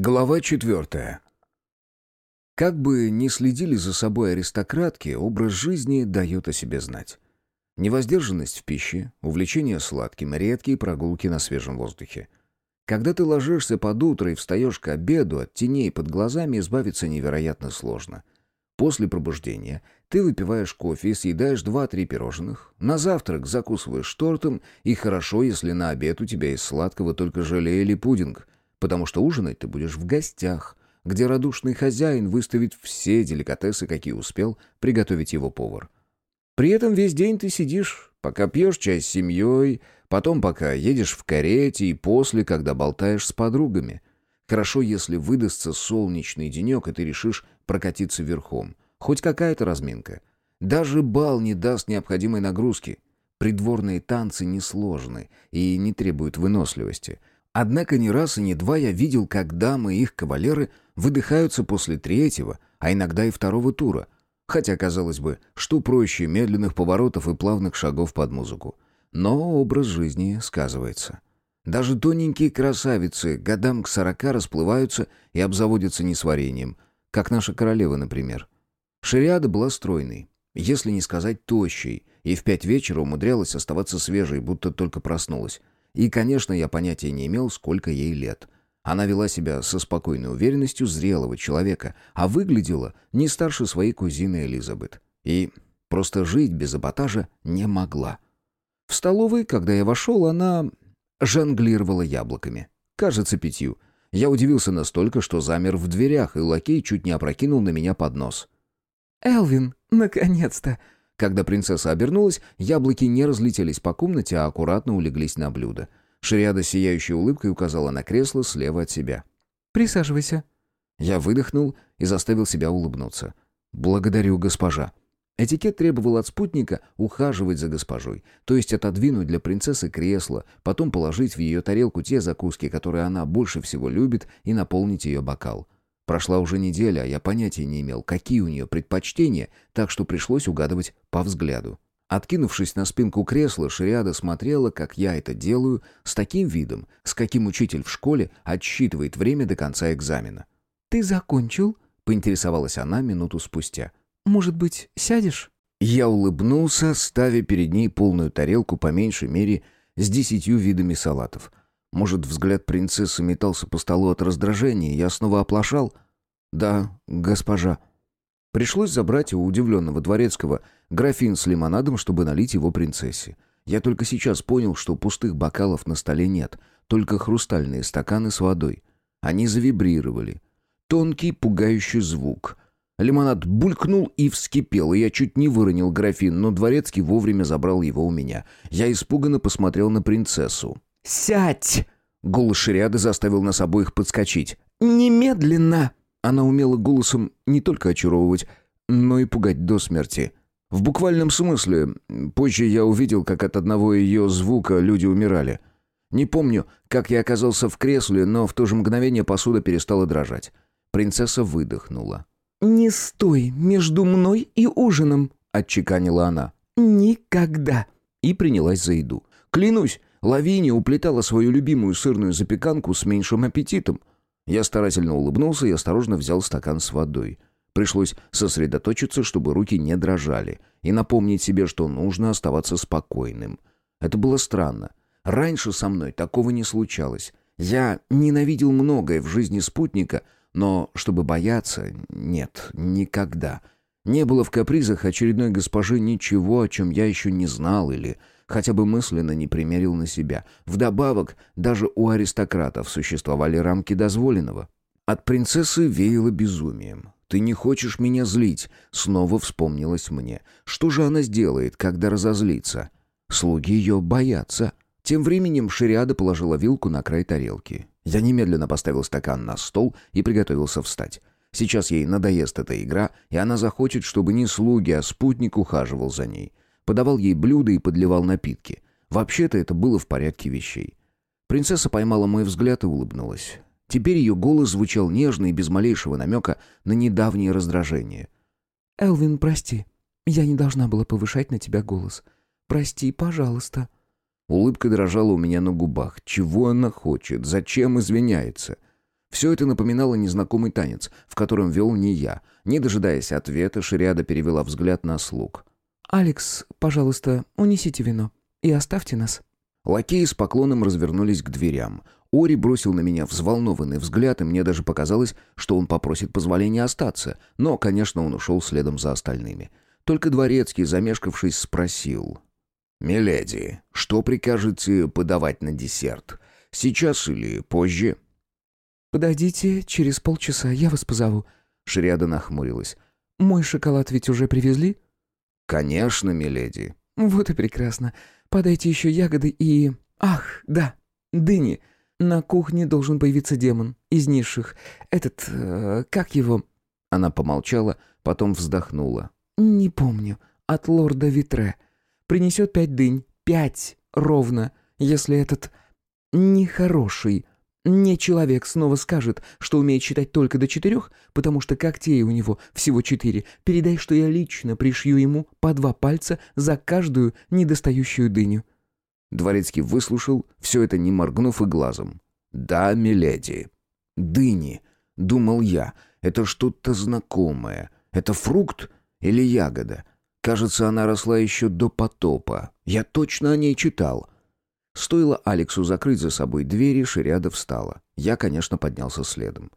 Глава четвертая. Как бы ни следили за собой аристократки, образ жизни дает о себе знать. Невоздержанность в пище, увлечение сладким, редкие прогулки на свежем воздухе. Когда ты ложишься под утро и встаешь к обеду, от теней под глазами избавиться невероятно сложно. После пробуждения ты выпиваешь кофе и съедаешь два-три пирожных, на завтрак закусываешь тортом, и хорошо, если на обед у тебя из сладкого только желе или пудинг – потому что ужинать ты будешь в гостях, где радушный хозяин выставит все деликатесы, какие успел приготовить его повар. При этом весь день ты сидишь, пока пьешь чай с семьей, потом пока едешь в карете и после, когда болтаешь с подругами. Хорошо, если выдастся солнечный денек, и ты решишь прокатиться верхом. Хоть какая-то разминка. Даже бал не даст необходимой нагрузки. Придворные танцы несложны и не требуют выносливости — Однако ни раз и ни два я видел, как дамы и их кавалеры выдыхаются после третьего, а иногда и второго тура. Хотя, казалось бы, что проще медленных поворотов и плавных шагов под музыку. Но образ жизни сказывается. Даже тоненькие красавицы годам к сорока расплываются и обзаводятся несварением, как наша королева, например. Шариада была стройной, если не сказать тощей, и в пять вечера умудрялась оставаться свежей, будто только проснулась. И, конечно, я понятия не имел, сколько ей лет. Она вела себя со спокойной уверенностью зрелого человека, а выглядела не старше своей кузины Элизабет. И просто жить без эпатажа не могла. В столовой, когда я вошел, она жонглировала яблоками. Кажется, пятью. Я удивился настолько, что замер в дверях, и лакей чуть не опрокинул на меня поднос. «Элвин, наконец-то!» Когда принцесса обернулась, яблоки не разлетелись по комнате, а аккуратно улеглись на блюдо. Шриада сияющей улыбкой указала на кресло слева от себя. «Присаживайся». Я выдохнул и заставил себя улыбнуться. «Благодарю, госпожа». Этикет требовал от спутника ухаживать за госпожой, то есть отодвинуть для принцессы кресло, потом положить в ее тарелку те закуски, которые она больше всего любит, и наполнить ее бокал. Прошла уже неделя, а я понятия не имел, какие у нее предпочтения, так что пришлось угадывать по взгляду. Откинувшись на спинку кресла, Шриада смотрела, как я это делаю, с таким видом, с каким учитель в школе отсчитывает время до конца экзамена. «Ты закончил?» — поинтересовалась она минуту спустя. «Может быть, сядешь?» Я улыбнулся, ставя перед ней полную тарелку по меньшей мере с десятью видами салатов. Может, взгляд принцессы метался по столу от раздражения, я снова оплошал? «Да, госпожа». Пришлось забрать у удивленного дворецкого графин с лимонадом, чтобы налить его принцессе. Я только сейчас понял, что пустых бокалов на столе нет, только хрустальные стаканы с водой. Они завибрировали. Тонкий, пугающий звук. Лимонад булькнул и вскипел, и я чуть не выронил графин, но дворецкий вовремя забрал его у меня. Я испуганно посмотрел на принцессу. «Сядь!» Голос Шириады заставил нас обоих подскочить. «Немедленно!» Она умела голосом не только очаровывать, но и пугать до смерти. В буквальном смысле. Позже я увидел, как от одного ее звука люди умирали. Не помню, как я оказался в кресле, но в то же мгновение посуда перестала дрожать. Принцесса выдохнула. «Не стой между мной и ужином», — отчеканила она. «Никогда». И принялась за еду. Клянусь, Лавиния уплетала свою любимую сырную запеканку с меньшим аппетитом. Я старательно улыбнулся и осторожно взял стакан с водой. Пришлось сосредоточиться, чтобы руки не дрожали, и напомнить себе, что нужно оставаться спокойным. Это было странно. Раньше со мной такого не случалось. Я ненавидел многое в жизни спутника, но чтобы бояться, нет, никогда. Не было в капризах очередной госпожи ничего, о чем я еще не знал или хотя бы мысленно не примерил на себя. Вдобавок, даже у аристократов существовали рамки дозволенного. От принцессы веяло безумием. «Ты не хочешь меня злить?» Снова вспомнилось мне. «Что же она сделает, когда разозлится?» Слуги ее боятся. Тем временем Шириада положила вилку на край тарелки. Я немедленно поставил стакан на стол и приготовился встать. Сейчас ей надоест эта игра, и она захочет, чтобы не слуги, а спутник ухаживал за ней подавал ей блюда и подливал напитки. Вообще-то это было в порядке вещей. Принцесса поймала мой взгляд и улыбнулась. Теперь ее голос звучал нежно и без малейшего намека на недавнее раздражение. «Элвин, прости. Я не должна была повышать на тебя голос. Прости, пожалуйста». Улыбка дрожала у меня на губах. Чего она хочет? Зачем извиняется? Все это напоминало незнакомый танец, в котором вел не я. Не дожидаясь ответа, Шириада перевела взгляд на слуг. «Алекс, пожалуйста, унесите вино и оставьте нас». Лакеи с поклоном развернулись к дверям. Ори бросил на меня взволнованный взгляд, и мне даже показалось, что он попросит позволения остаться. Но, конечно, он ушел следом за остальными. Только дворецкий, замешкавшись, спросил. «Миледи, что прикажете подавать на десерт? Сейчас или позже?» «Подойдите через полчаса, я вас позову». Шриада нахмурилась. «Мой шоколад ведь уже привезли?» «Конечно, миледи». «Вот и прекрасно. Подайте еще ягоды и... Ах, да, дыни. На кухне должен появиться демон из низших. Этот... Э, как его?» Она помолчала, потом вздохнула. «Не помню. От лорда Витре. Принесет пять дынь. Пять. Ровно. Если этот... Нехороший. Не человек снова скажет, что умеет считать только до четырех, потому что когтей у него всего четыре. Передай, что я лично пришью ему по два пальца за каждую недостающую дыню». Дворецкий выслушал, все это не моргнув и глазом. «Да, миледи. Дыни, думал я, это что-то знакомое. Это фрукт или ягода? Кажется, она росла еще до потопа. Я точно о ней читал». Стоило Алексу закрыть за собой двери, Шириада встала. Я, конечно, поднялся следом.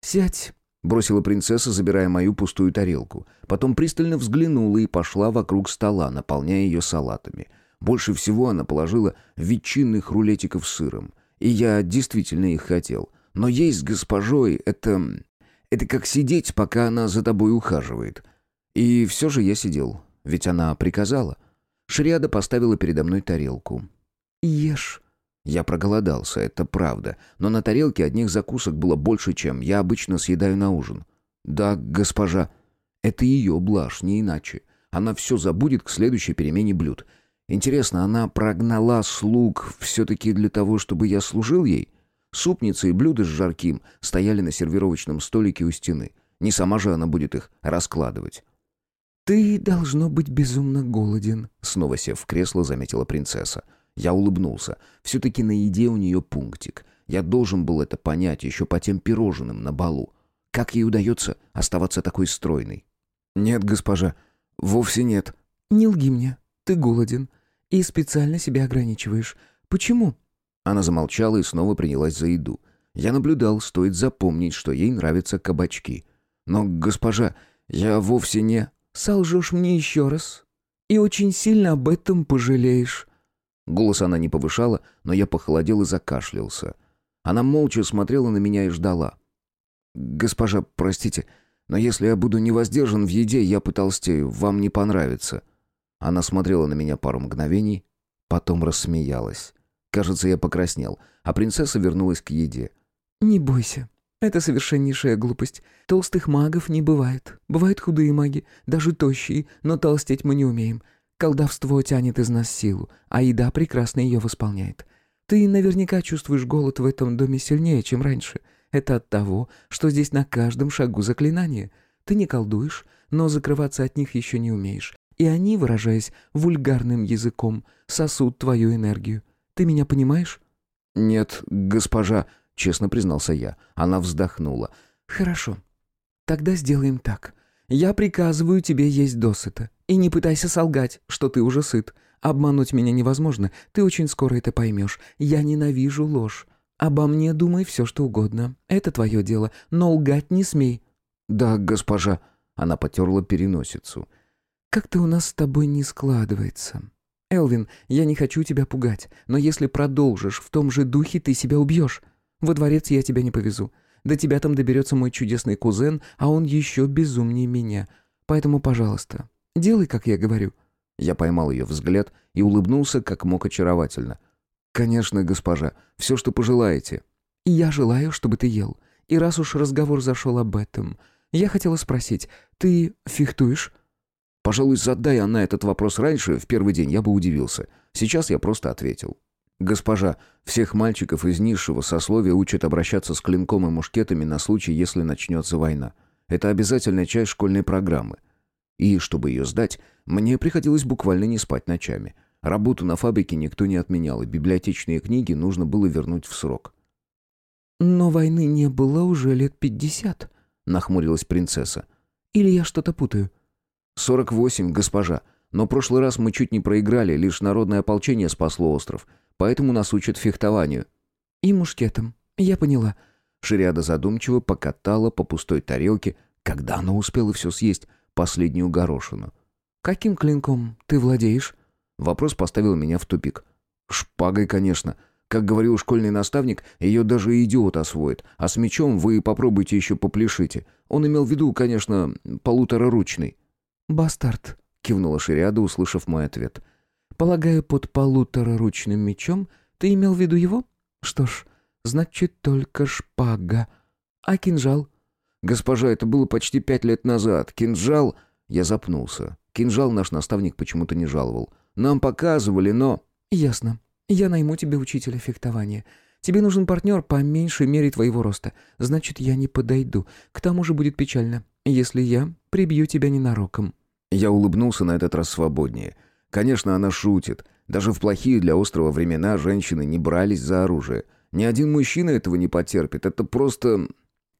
«Сядь», — бросила принцесса, забирая мою пустую тарелку. Потом пристально взглянула и пошла вокруг стола, наполняя ее салатами. Больше всего она положила ветчинных рулетиков с сыром. И я действительно их хотел. Но есть с госпожой — это... Это как сидеть, пока она за тобой ухаживает. И все же я сидел, ведь она приказала. Шриада поставила передо мной тарелку. «Ешь». Я проголодался, это правда, но на тарелке одних закусок было больше, чем я обычно съедаю на ужин. Да, госпожа, это ее блажь, не иначе. Она все забудет к следующей перемене блюд. Интересно, она прогнала слуг все-таки для того, чтобы я служил ей? Супницы и блюда с жарким стояли на сервировочном столике у стены. Не сама же она будет их раскладывать. «Ты, должно быть, безумно голоден», — снова сев в кресло, заметила принцесса. Я улыбнулся. Все-таки на еде у нее пунктик. Я должен был это понять еще по тем пирожным на балу. Как ей удается оставаться такой стройной? «Нет, госпожа, вовсе нет». «Не лги мне. Ты голоден. И специально себя ограничиваешь. Почему?» Она замолчала и снова принялась за еду. Я наблюдал, стоит запомнить, что ей нравятся кабачки. «Но, госпожа, я вовсе не...» «Солжешь мне еще раз. И очень сильно об этом пожалеешь». Голос она не повышала, но я похолодел и закашлялся. Она молча смотрела на меня и ждала. «Госпожа, простите, но если я буду невоздержан в еде, я потолстею, вам не понравится». Она смотрела на меня пару мгновений, потом рассмеялась. Кажется, я покраснел, а принцесса вернулась к еде. «Не бойся. Это совершеннейшая глупость. Толстых магов не бывает. Бывают худые маги, даже тощие, но толстеть мы не умеем. Колдовство тянет из нас силу, а еда прекрасно ее восполняет. Ты наверняка чувствуешь голод в этом доме сильнее, чем раньше. Это от того, что здесь на каждом шагу заклинания. Ты не колдуешь, но закрываться от них еще не умеешь. И они, выражаясь вульгарным языком, сосут твою энергию. Ты меня понимаешь?» «Нет, госпожа», — честно признался я. Она вздохнула. «Хорошо. Тогда сделаем так. Я приказываю тебе есть досыта. И не пытайся солгать, что ты уже сыт. Обмануть меня невозможно, ты очень скоро это поймешь. Я ненавижу ложь. Обо мне думай все, что угодно. Это твое дело, но лгать не смей». «Да, госпожа». Она потерла переносицу. «Как-то у нас с тобой не складывается. Элвин, я не хочу тебя пугать, но если продолжишь в том же духе, ты себя убьешь. Во дворец я тебя не повезу. До тебя там доберется мой чудесный кузен, а он еще безумнее меня. Поэтому, пожалуйста, делай, как я говорю». Я поймал ее взгляд и улыбнулся, как мог очаровательно. «Конечно, госпожа, все, что пожелаете». «Я желаю, чтобы ты ел. И раз уж разговор зашел об этом, я хотела спросить, ты фехтуешь?» Пожалуй, задай она этот вопрос раньше, в первый день, я бы удивился. Сейчас я просто ответил. «Госпожа, всех мальчиков из низшего сословия учат обращаться с клинком и мушкетами на случай, если начнется война. Это обязательная часть школьной программы. И, чтобы ее сдать, мне приходилось буквально не спать ночами. Работу на фабрике никто не отменял, и библиотечные книги нужно было вернуть в срок. «Но войны не было уже лет пятьдесят», — нахмурилась принцесса. «Или я что-то путаю?» «Сорок восемь, госпожа. Но прошлый раз мы чуть не проиграли, лишь народное ополчение спасло остров. Поэтому нас учат фехтованию». «И мушкетом. Я поняла». Шириада задумчиво покатала по пустой тарелке, когда она успела все съесть, последнюю горошину. «Каким клинком ты владеешь?» Вопрос поставил меня в тупик. «Шпагой, конечно. Как говорил школьный наставник, ее даже идиот освоит, а с мечом вы попробуйте еще попляшите. Он имел в виду, конечно, полутораручный». «Бастард», — кивнула Шириада, услышав мой ответ. «Полагаю, под полутораручным мечом ты имел в виду его? Что ж, значит, только шпага. А кинжал?» «Госпожа, это было почти пять лет назад. Кинжал...» Я запнулся. Кинжал наш наставник почему-то не жаловал. «Нам показывали, но...» «Ясно. Я найму тебе учителя фехтования. Тебе нужен партнер по меньшей мере твоего роста. Значит, я не подойду. К тому же будет печально, если я прибью тебя ненароком». Я улыбнулся на этот раз свободнее. Конечно, она шутит. Даже в плохие для острова времена женщины не брались за оружие. Ни один мужчина этого не потерпит. Это просто...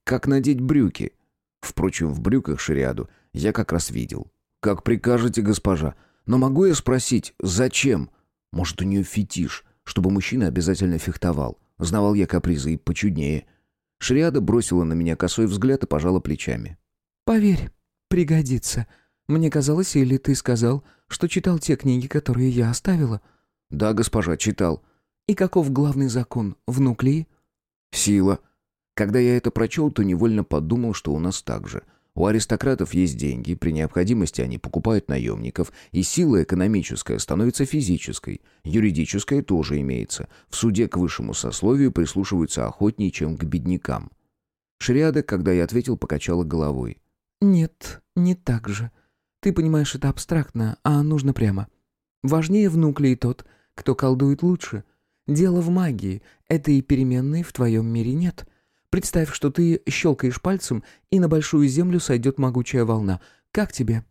как надеть брюки. Впрочем, в брюках шариаду я как раз видел. «Как прикажете, госпожа. Но могу я спросить, зачем?» Может, у нее фетиш, чтобы мужчина обязательно фехтовал. Знавал я капризы и почуднее. Шриада бросила на меня косой взгляд и пожала плечами. «Поверь, пригодится. Мне казалось, или ты сказал, что читал те книги, которые я оставила?» «Да, госпожа, читал». «И каков главный закон в нуклеи?» «Сила». Когда я это прочел, то невольно подумал, что у нас так же – у аристократов есть деньги, при необходимости они покупают наемников, и сила экономическая становится физической, юридическая тоже имеется. В суде к высшему сословию прислушиваются охотнее, чем к беднякам. Шриада, когда я ответил, покачала головой. «Нет, не так же. Ты понимаешь это абстрактно, а нужно прямо. Важнее в нуклеи тот, кто колдует лучше. Дело в магии, этой переменной в твоем мире нет». Представь, что ты щелкаешь пальцем, и на большую землю сойдет могучая волна. Как тебе?»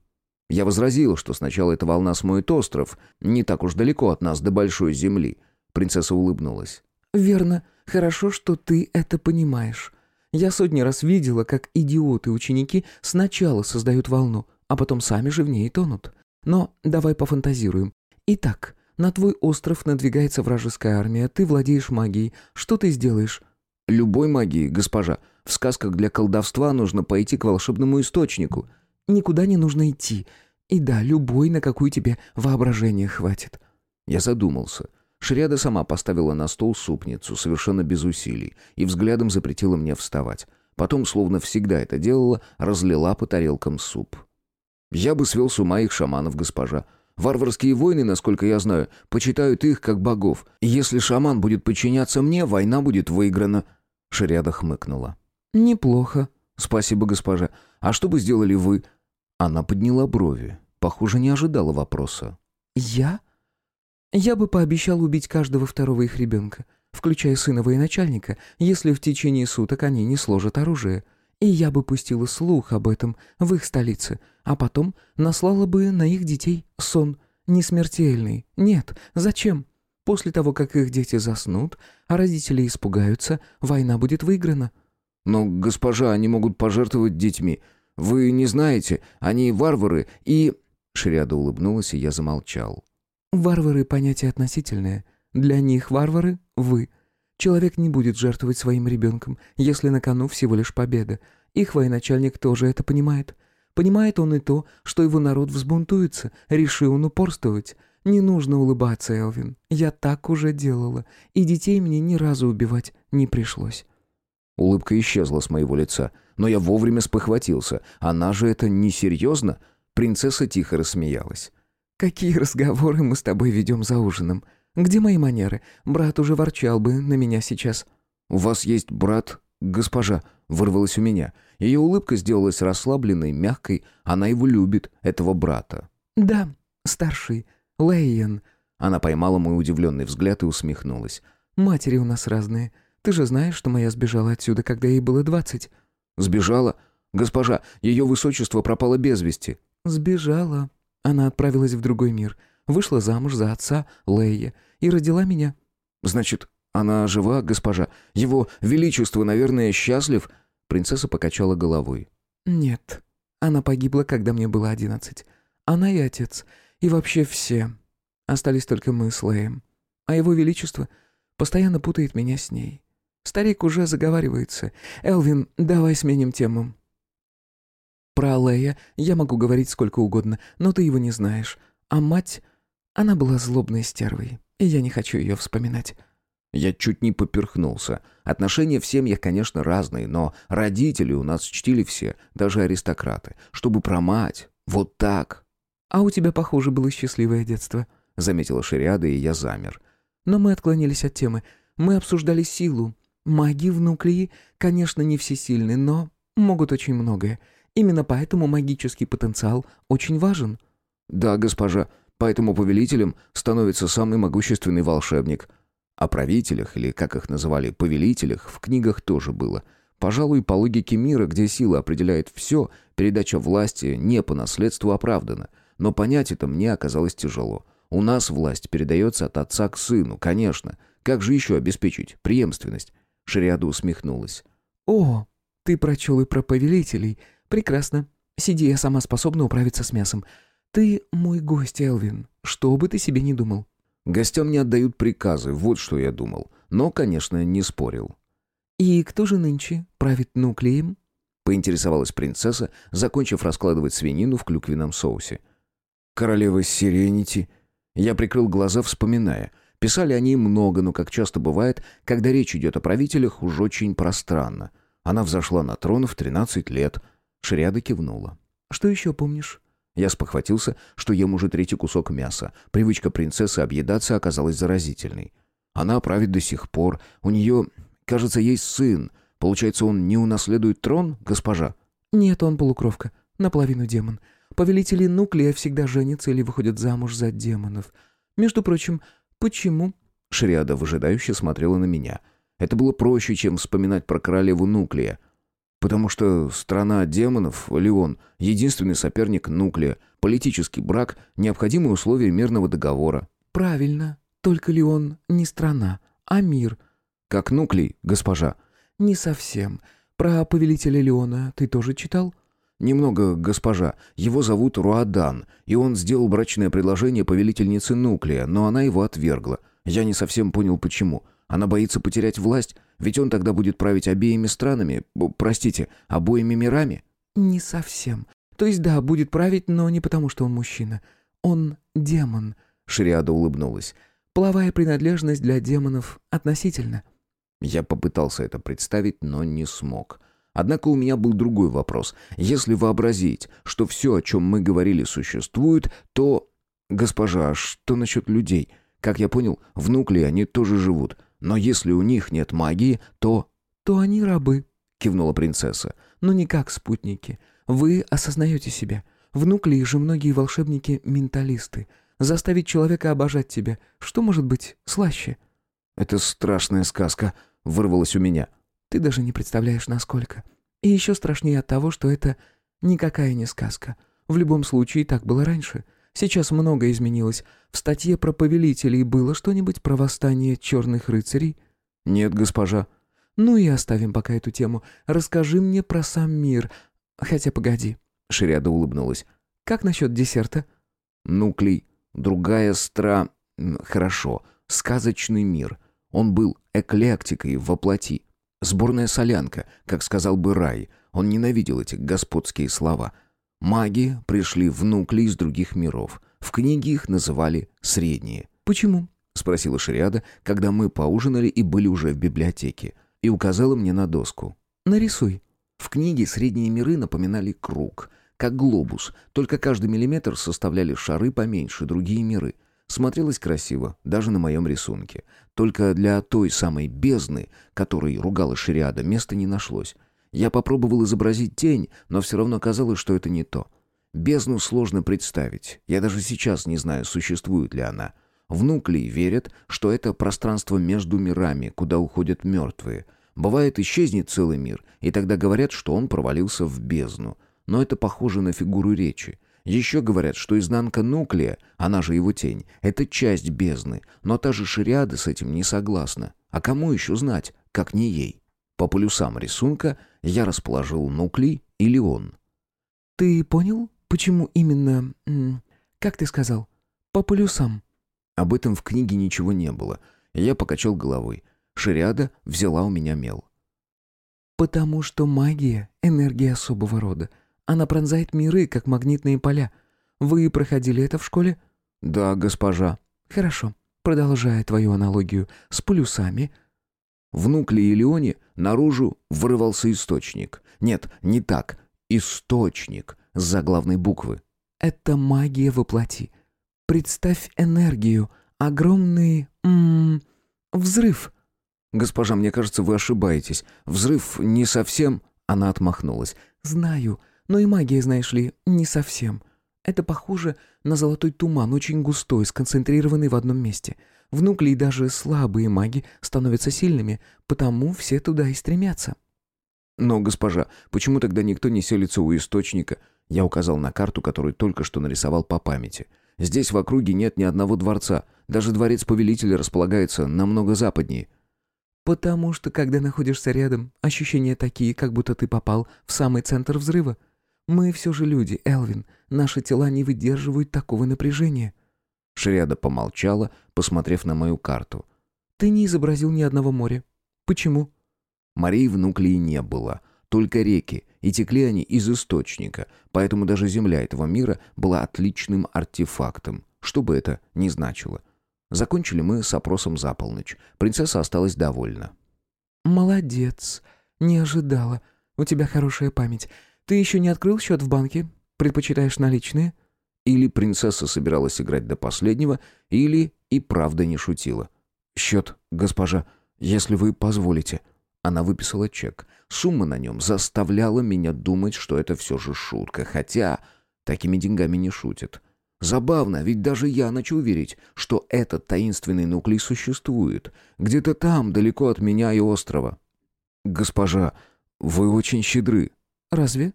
Я возразил, что сначала эта волна смоет остров, не так уж далеко от нас до большой земли. Принцесса улыбнулась. «Верно. Хорошо, что ты это понимаешь. Я сотни раз видела, как идиоты-ученики сначала создают волну, а потом сами же в ней тонут. Но давай пофантазируем. Итак, на твой остров надвигается вражеская армия, ты владеешь магией. Что ты сделаешь? «Любой магии, госпожа. В сказках для колдовства нужно пойти к волшебному источнику». «Никуда не нужно идти. И да, любой, на какую тебе воображение хватит». Я задумался. Шриада сама поставила на стол супницу, совершенно без усилий, и взглядом запретила мне вставать. Потом, словно всегда это делала, разлила по тарелкам суп. «Я бы свел с ума их шаманов, госпожа. Варварские войны, насколько я знаю, почитают их как богов. И если шаман будет подчиняться мне, война будет выиграна». Шариада хмыкнула. «Неплохо». «Спасибо, госпожа. А что бы сделали вы?» Она подняла брови. Похоже, не ожидала вопроса. «Я? Я бы пообещал убить каждого второго их ребенка, включая сына военачальника, если в течение суток они не сложат оружие. И я бы пустила слух об этом в их столице, а потом наслала бы на их детей сон. Не смертельный. Нет, зачем? После того, как их дети заснут, а родители испугаются, война будет выиграна. Но, госпожа, они могут пожертвовать детьми. Вы не знаете, они варвары и...» Шриада улыбнулась, и я замолчал. «Варвары — понятие относительное. Для них варвары — вы. Человек не будет жертвовать своим ребенком, если на кону всего лишь победа. Их военачальник тоже это понимает. Понимает он и то, что его народ взбунтуется, решил он упорствовать. Не нужно улыбаться, Элвин. Я так уже делала, и детей мне ни разу убивать не пришлось. Улыбка исчезла с моего лица, но я вовремя спохватился. Она же это несерьезно? Принцесса тихо рассмеялась. «Какие разговоры мы с тобой ведем за ужином? Где мои манеры? Брат уже ворчал бы на меня сейчас». «У вас есть брат, госпожа?» — вырвалась у меня. Ее улыбка сделалась расслабленной, мягкой. Она его любит, этого брата. «Да, старший, Лейен». Она поймала мой удивленный взгляд и усмехнулась. «Матери у нас разные. Ты же знаешь, что моя сбежала отсюда, когда ей было двадцать». «Сбежала? Госпожа, ее высочество пропало без вести». «Сбежала. Она отправилась в другой мир. Вышла замуж за отца Лея и родила меня». «Значит, Она жива, госпожа? Его Величество, наверное, счастлив?» Принцесса покачала головой. «Нет. Она погибла, когда мне было одиннадцать. Она и отец. И вообще все. Остались только мы с Леем. А его величество постоянно путает меня с ней. Старик уже заговаривается. Элвин, давай сменим тему. Про Лея я могу говорить сколько угодно, но ты его не знаешь. А мать, она была злобной стервой, и я не хочу ее вспоминать. Я чуть не поперхнулся. Отношения в семьях, конечно, разные, но родители у нас чтили все, даже аристократы. Чтобы про мать, вот так. «А у тебя, похоже, было счастливое детство», — заметила Шариада, и я замер. «Но мы отклонились от темы. Мы обсуждали силу. Маги в нуклеи, конечно, не всесильны, но могут очень многое. Именно поэтому магический потенциал очень важен». «Да, госпожа, поэтому повелителем становится самый могущественный волшебник», о правителях, или, как их называли, повелителях, в книгах тоже было. Пожалуй, по логике мира, где сила определяет все, передача власти не по наследству оправдана. Но понять это мне оказалось тяжело. У нас власть передается от отца к сыну, конечно. Как же еще обеспечить преемственность? Шариада усмехнулась. «О, ты прочел и про повелителей. Прекрасно. Сиди, я сама способна управиться с мясом. Ты мой гость, Элвин. Что бы ты себе не думал. Гостям не отдают приказы, вот что я думал. Но, конечно, не спорил. «И кто же нынче правит нуклеем?» поинтересовалась принцесса, закончив раскладывать свинину в клюквенном соусе. «Королева Сиренити». Я прикрыл глаза, вспоминая. Писали о ней много, но, как часто бывает, когда речь идет о правителях, уж очень пространно. Она взошла на трон в 13 лет. Шриада кивнула. «Что еще помнишь?» Я спохватился, что ем уже третий кусок мяса. Привычка принцессы объедаться оказалась заразительной. Она правит до сих пор. У нее, кажется, есть сын. Получается, он не унаследует трон, госпожа? Нет, он полукровка. Наполовину демон. Повелители Нуклея всегда женятся или выходят замуж за демонов. Между прочим, почему? Шриада выжидающе смотрела на меня. Это было проще, чем вспоминать про королеву Нуклея. Потому что страна демонов, Леон, единственный соперник Нуклея. Политический брак – необходимые условия мирного договора. Правильно. Только Леон не страна, а мир. Как Нуклей, госпожа. Не совсем. Про повелителя Леона ты тоже читал? «Немного, госпожа. Его зовут Руадан, и он сделал брачное предложение повелительнице Нуклея, но она его отвергла. Я не совсем понял, почему. Она боится потерять власть, ведь он тогда будет править обеими странами, простите, обоими мирами». «Не совсем. То есть да, будет править, но не потому, что он мужчина. Он демон», — Шриада улыбнулась. «Половая принадлежность для демонов относительно». Я попытался это представить, но не смог. Однако у меня был другой вопрос. Если вообразить, что все, о чем мы говорили, существует, то... Госпожа, а что насчет людей? Как я понял, в Нукле они тоже живут. Но если у них нет магии, то... То они рабы, кивнула принцесса. Но не как спутники. Вы осознаете себя. В Нуклеи же многие волшебники — менталисты. Заставить человека обожать тебя. Что может быть слаще? Это страшная сказка, вырвалась у меня. Ты даже не представляешь, насколько. И еще страшнее от того, что это никакая не сказка. В любом случае, так было раньше. Сейчас многое изменилось. В статье про повелителей было что-нибудь про восстание черных рыцарей? Нет, госпожа. Ну и оставим пока эту тему. Расскажи мне про сам мир. Хотя погоди. Шриада улыбнулась. Как насчет десерта? Нуклей. Другая стра... Хорошо. Сказочный мир. Он был эклектикой воплоти. Сборная солянка, как сказал бы Рай. Он ненавидел эти господские слова — Маги пришли в нукли из других миров. В книге их называли «средние». «Почему?» — спросила Шриада, когда мы поужинали и были уже в библиотеке, и указала мне на доску. «Нарисуй». В книге средние миры напоминали круг, как глобус, только каждый миллиметр составляли шары поменьше, другие миры. Смотрелось красиво, даже на моем рисунке. Только для той самой бездны, которой ругала Шриада, места не нашлось. Я попробовал изобразить тень, но все равно казалось, что это не то. Бездну сложно представить. Я даже сейчас не знаю, существует ли она. Внукли верят, что это пространство между мирами, куда уходят мертвые. Бывает, исчезнет целый мир, и тогда говорят, что он провалился в бездну. Но это похоже на фигуру речи. Еще говорят, что изнанка нуклея, она же его тень, это часть бездны, но та же шариада с этим не согласна. А кому еще знать, как не ей? По полюсам рисунка я расположил нуклей или он. «Ты понял, почему именно... Как ты сказал? По полюсам?» Об этом в книге ничего не было. Я покачал головой. Шариада взяла у меня мел. «Потому что магия — энергия особого рода. Она пронзает миры, как магнитные поля. Вы проходили это в школе?» «Да, госпожа». «Хорошо. Продолжая твою аналогию с полюсами...» В нукле Илионе наружу вырывался источник. Нет, не так. Источник с заглавной буквы. «Это магия воплоти. Представь энергию, огромный... М -м, взрыв». «Госпожа, мне кажется, вы ошибаетесь. Взрыв не совсем...» Она отмахнулась. «Знаю, но и магия, знаешь ли, не совсем. Это похоже на золотой туман, очень густой, сконцентрированный в одном месте. В нуклеи даже слабые маги становятся сильными, потому все туда и стремятся». «Но, госпожа, почему тогда никто не селится у источника?» Я указал на карту, которую только что нарисовал по памяти. «Здесь в округе нет ни одного дворца. Даже дворец повелителя располагается намного западнее». «Потому что, когда находишься рядом, ощущения такие, как будто ты попал в самый центр взрыва. Мы все же люди, Элвин. Наши тела не выдерживают такого напряжения». Шриада помолчала, посмотрев на мою карту. «Ты не изобразил ни одного моря. Почему?» Морей в Нуклеи не было, только реки, и текли они из источника, поэтому даже земля этого мира была отличным артефактом, что бы это ни значило. Закончили мы с опросом за полночь. Принцесса осталась довольна. «Молодец. Не ожидала. У тебя хорошая память. Ты еще не открыл счет в банке? Предпочитаешь наличные?» Или принцесса собиралась играть до последнего, или и правда не шутила. «Счет, госпожа, если вы позволите». Она выписала чек. Сумма на нем заставляла меня думать, что это все же шутка, хотя такими деньгами не шутят. Забавно, ведь даже я начал верить, что этот таинственный нуклей существует. Где-то там, далеко от меня и острова. «Госпожа, вы очень щедры». «Разве?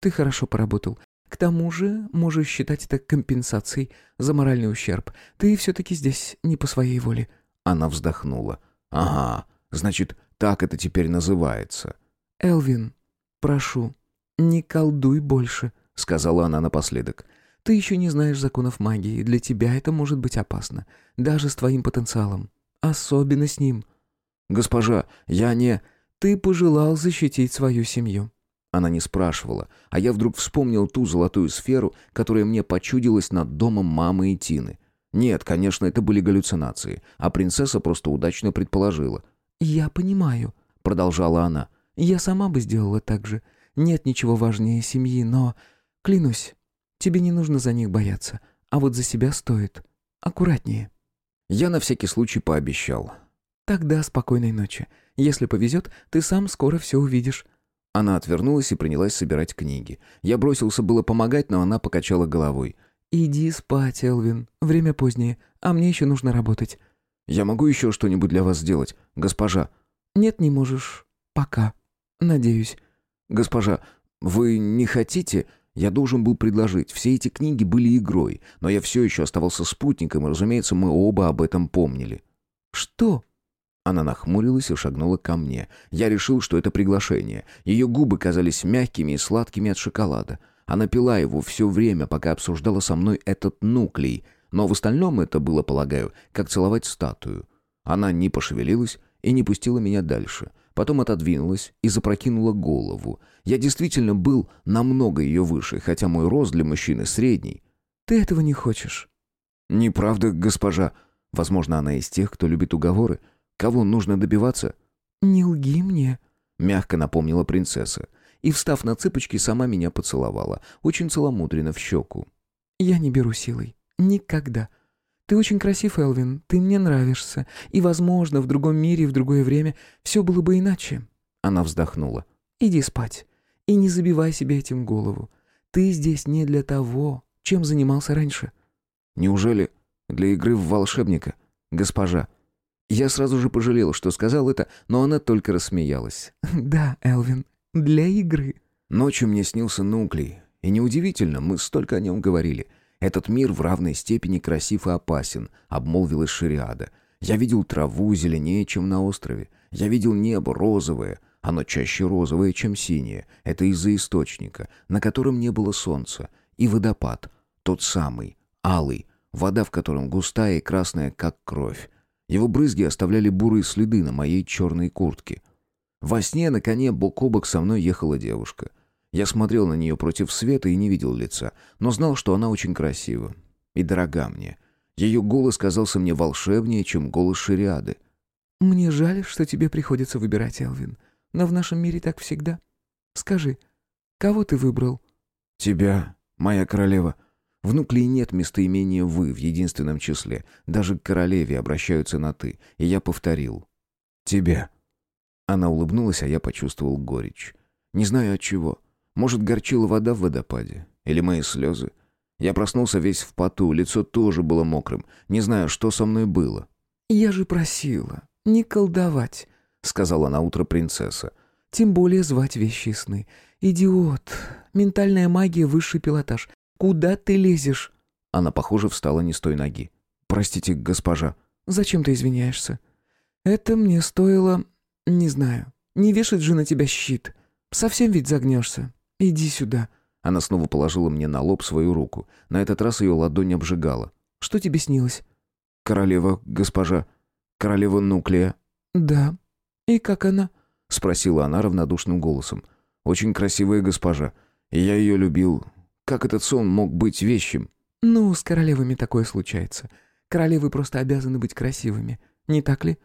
Ты хорошо поработал. К тому же можешь считать это компенсацией за моральный ущерб. Ты все-таки здесь не по своей воле». Она вздохнула. «Ага, значит, так это теперь называется». «Элвин, прошу, не колдуй больше», — сказала она напоследок. «Ты еще не знаешь законов магии, и для тебя это может быть опасно. Даже с твоим потенциалом. Особенно с ним». «Госпожа, я не...» «Ты пожелал защитить свою семью. Она не спрашивала, а я вдруг вспомнил ту золотую сферу, которая мне почудилась над домом мамы и Тины. Нет, конечно, это были галлюцинации, а принцесса просто удачно предположила. «Я понимаю», — продолжала она. «Я сама бы сделала так же. Нет ничего важнее семьи, но, клянусь, тебе не нужно за них бояться, а вот за себя стоит. Аккуратнее». Я на всякий случай пообещал. «Тогда спокойной ночи. Если повезет, ты сам скоро все увидишь. Она отвернулась и принялась собирать книги. Я бросился было помогать, но она покачала головой. «Иди спать, Элвин. Время позднее, а мне еще нужно работать». «Я могу еще что-нибудь для вас сделать, госпожа?» «Нет, не можешь. Пока. Надеюсь». «Госпожа, вы не хотите...» Я должен был предложить. Все эти книги были игрой, но я все еще оставался спутником, и, разумеется, мы оба об этом помнили. «Что?» Она нахмурилась и шагнула ко мне. Я решил, что это приглашение. Ее губы казались мягкими и сладкими от шоколада. Она пила его все время, пока обсуждала со мной этот нуклей. Но в остальном это было, полагаю, как целовать статую. Она не пошевелилась и не пустила меня дальше. Потом отодвинулась и запрокинула голову. Я действительно был намного ее выше, хотя мой рост для мужчины средний. «Ты этого не хочешь?» «Неправда, госпожа. Возможно, она из тех, кто любит уговоры. Кого нужно добиваться?» «Не лги мне», — мягко напомнила принцесса. И, встав на цыпочки, сама меня поцеловала. Очень целомудренно в щеку. «Я не беру силой. Никогда. Ты очень красив, Элвин. Ты мне нравишься. И, возможно, в другом мире и в другое время все было бы иначе». Она вздохнула. «Иди спать. И не забивай себе этим голову. Ты здесь не для того, чем занимался раньше». «Неужели для игры в волшебника, госпожа?» Я сразу же пожалел, что сказал это, но она только рассмеялась. «Да, Элвин, для игры». Ночью мне снился Нуклей. И неудивительно, мы столько о нем говорили. Этот мир в равной степени красив и опасен, обмолвилась Шириада. Я видел траву зеленее, чем на острове. Я видел небо розовое, оно чаще розовое, чем синее. Это из-за источника, на котором не было солнца. И водопад, тот самый, алый, вода в котором густая и красная, как кровь. Его брызги оставляли бурые следы на моей черной куртке. Во сне на коне бок о бок со мной ехала девушка. Я смотрел на нее против света и не видел лица, но знал, что она очень красива и дорога мне. Ее голос казался мне волшебнее, чем голос Шириады. «Мне жаль, что тебе приходится выбирать, Элвин. Но в нашем мире так всегда. Скажи, кого ты выбрал?» «Тебя, моя королева. В Нуклеи нет местоимения «вы» в единственном числе. Даже к королеве обращаются на «ты». И я повторил. «Тебя». Она улыбнулась, а я почувствовал горечь. Не знаю от чего. Может, горчила вода в водопаде? Или мои слезы? Я проснулся весь в поту, лицо тоже было мокрым. Не знаю, что со мной было. «Я же просила не колдовать», — сказала на утро принцесса. «Тем более звать вещи сны. Идиот. Ментальная магия — высший пилотаж. Куда ты лезешь?» Она, похоже, встала не с той ноги. «Простите, госпожа». «Зачем ты извиняешься?» «Это мне стоило... Не знаю. Не вешать же на тебя щит. Совсем ведь загнешься. Иди сюда». Она снова положила мне на лоб свою руку. На этот раз ее ладонь обжигала. «Что тебе снилось?» «Королева, госпожа. Королева Нуклея». «Да. И как она?» — спросила она равнодушным голосом. «Очень красивая госпожа. Я ее любил. Как этот сон мог быть вещим?» «Ну, с королевами такое случается. Королевы просто обязаны быть красивыми. Не так ли?»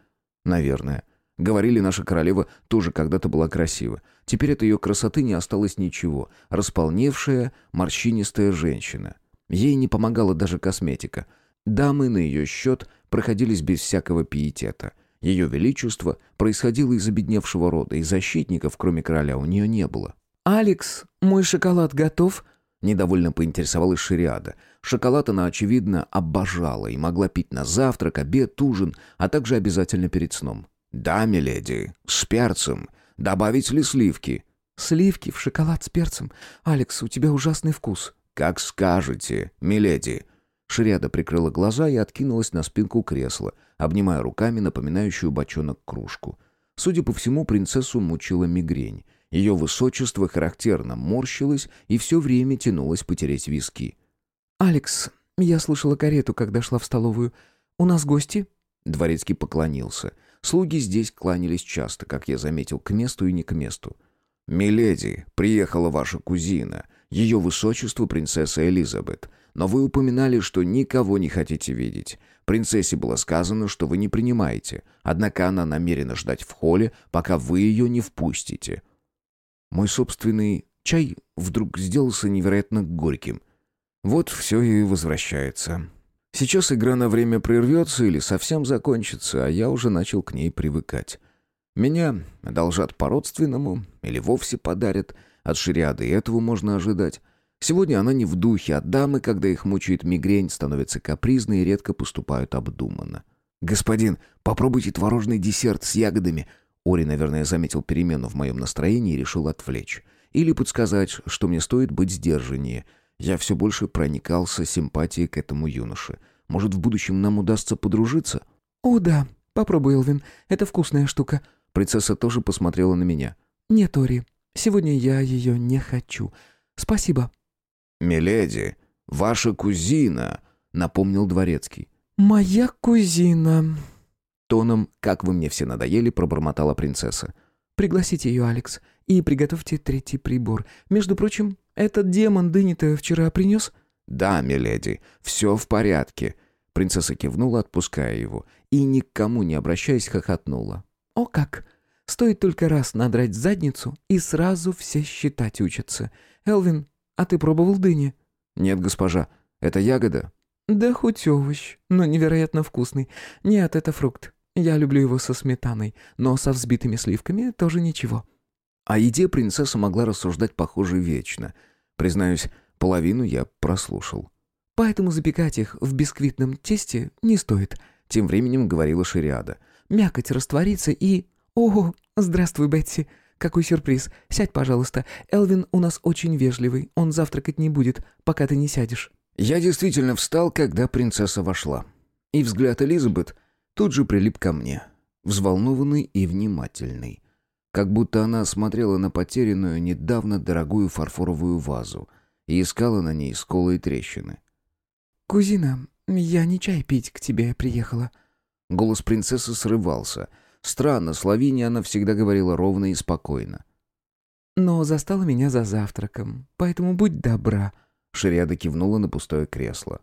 «Наверное. Говорили, наша королева тоже когда-то была красива. Теперь от ее красоты не осталось ничего. Располневшая, морщинистая женщина. Ей не помогала даже косметика. Дамы на ее счет проходились без всякого пиетета. Ее величество происходило из обедневшего рода, и защитников, кроме короля, у нее не было. «Алекс, мой шоколад готов?» Недовольно поинтересовалась Шириада. Шоколад она, очевидно, обожала и могла пить на завтрак, обед, ужин, а также обязательно перед сном. «Да, миледи, с перцем. Добавить ли сливки?» «Сливки в шоколад с перцем. Алекс, у тебя ужасный вкус». «Как скажете, миледи». Шриада прикрыла глаза и откинулась на спинку кресла, обнимая руками напоминающую бочонок кружку. Судя по всему, принцессу мучила мигрень. Ее высочество характерно морщилось и все время тянулось потереть виски. «Алекс, я слышала карету, когда шла в столовую. У нас гости?» Дворецкий поклонился. Слуги здесь кланялись часто, как я заметил, к месту и не к месту. «Миледи, приехала ваша кузина, ее высочество принцесса Элизабет. Но вы упоминали, что никого не хотите видеть. Принцессе было сказано, что вы не принимаете, однако она намерена ждать в холле, пока вы ее не впустите». Мой собственный чай вдруг сделался невероятно горьким. Вот все и возвращается. Сейчас игра на время прервется или совсем закончится, а я уже начал к ней привыкать. Меня одолжат по-родственному или вовсе подарят. От шариады этого можно ожидать. Сегодня она не в духе, а дамы, когда их мучает мигрень, становятся капризны и редко поступают обдуманно. «Господин, попробуйте творожный десерт с ягодами». Ори, наверное, заметил перемену в моем настроении и решил отвлечь. Или подсказать, что мне стоит быть сдержаннее – я все больше проникался симпатией к этому юноше. Может, в будущем нам удастся подружиться? «О, да. Попробуй, Элвин. Это вкусная штука». Принцесса тоже посмотрела на меня. «Нет, Ори. Сегодня я ее не хочу. Спасибо». «Миледи, ваша кузина», — напомнил дворецкий. «Моя кузина». Тоном, как вы мне все надоели, пробормотала принцесса. «Пригласите ее, Алекс, и приготовьте третий прибор. Между прочим, «Этот демон дыни-то вчера принес?» «Да, миледи, все в порядке». Принцесса кивнула, отпуская его, и, никому не обращаясь, хохотнула. «О как! Стоит только раз надрать задницу, и сразу все считать учатся. Элвин, а ты пробовал дыни?» «Нет, госпожа, это ягода?» «Да хоть овощ, но невероятно вкусный. Нет, это фрукт. Я люблю его со сметаной, но со взбитыми сливками тоже ничего». О еде принцесса могла рассуждать, похоже, вечно. Признаюсь, половину я прослушал. «Поэтому запекать их в бисквитном тесте не стоит», — тем временем говорила Шириада. «Мякоть растворится и...» «Ого, здравствуй, Бетси. Какой сюрприз. Сядь, пожалуйста. Элвин у нас очень вежливый. Он завтракать не будет, пока ты не сядешь». Я действительно встал, когда принцесса вошла. И взгляд Элизабет тут же прилип ко мне, взволнованный и внимательный. Как будто она смотрела на потерянную недавно дорогую фарфоровую вазу и искала на ней сколы и трещины. «Кузина, я не чай пить к тебе приехала». Голос принцессы срывался. Странно, с Лавинией она всегда говорила ровно и спокойно. «Но застала меня за завтраком, поэтому будь добра». Шариада кивнула на пустое кресло.